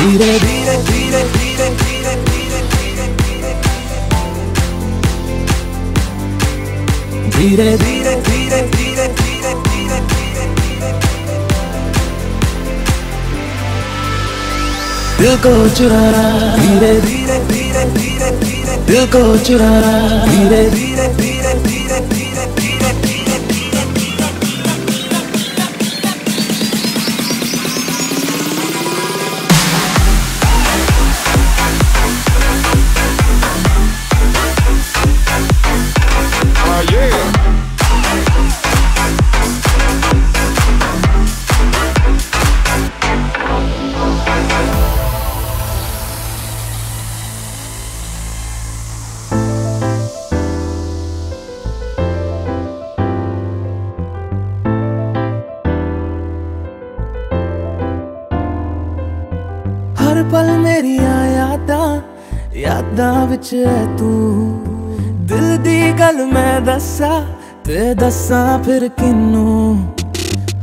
धीरे धीरे धीरे धीरे धीरे धीरे धीरे धीरे धीरे धीरे धीरे धीरे धीरे दिल को चुराना धीरे धीरे धीरे धीरे धीरे दिल को चुराना धीरे धीरे धीरे धीरे ਹਰ ਪਲ ਮੇਰੀਆਂ ਯਾਦਾਂ ਯਾਦਾਂ ਵਿੱਚ ਹੈ ਤੂੰ। ਦਿਲ ਦੀ ਗੱਲ ਮੈਂ ਦੱਸਾਂ, ਤੇ ਦੱਸਾਂ ਫਿਰ ਕਿੰਨੂੰ?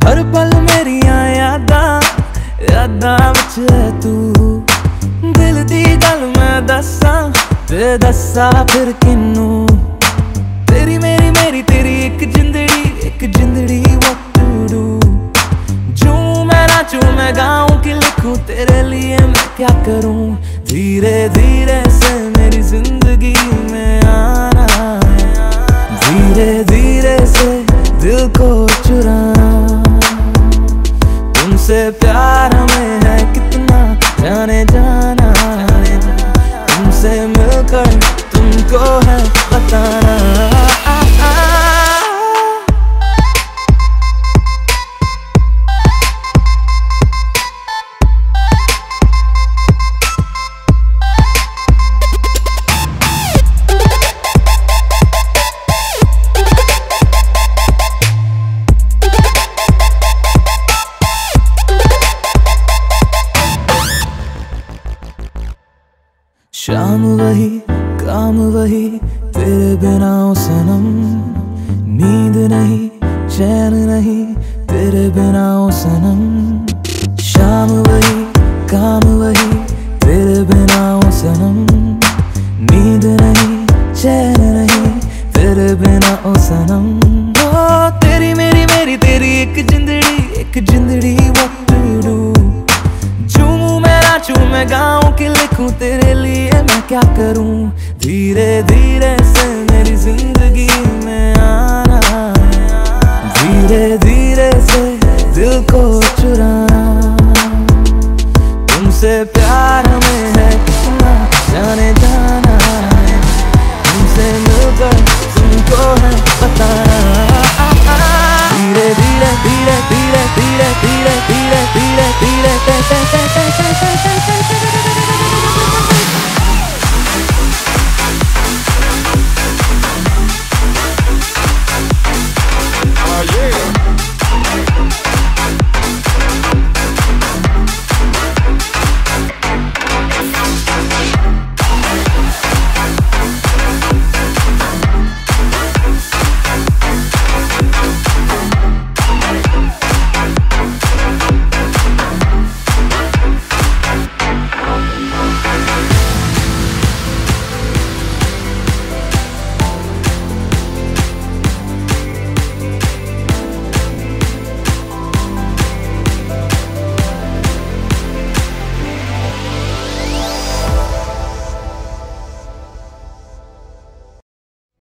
ਹਰ ਪਲ ਮੇਰੀਆਂ ਯਾਦਾਂ ਯਾਦਾਂ ਵਿੱਚ ਹੈ ਤੂੰ। ਦਿਲ ਦੀ ਗੱਲ ਮੈਂ ਦੱਸਾਂ, ਤੇ ਦੱਸਾਂ ਫਿਰ ਕਿੰਨੂੰ? क्या करूँ? धीरे धीरे से मेरी ज़िंदगी में आना धीरे धीरे से दिल को चुराना। तुमसे प्यार हमें है कितना? जाने, जाना तुमसे मिलकर तुमको है बताना। शाम वही, काम वही, तेरे बिना सनम नींद नहीं, चैन नहीं, तेरे बिना सनम शाम वही, काम वही, तेरे बिना सनम नींद नहीं, चैन नहीं, तेरे बिना ओ सनम ओ, तेरी मेरी मेरी, तेरी एक जिंदड़ी एक जिंदड़ी झूमूं मैं नाचूं, मैं गाँव के लिखूं, तेरे लिए मैं क्या करूँ? धीरे धीरे से मेरी ज़िंदगी में आना धीरे धीरे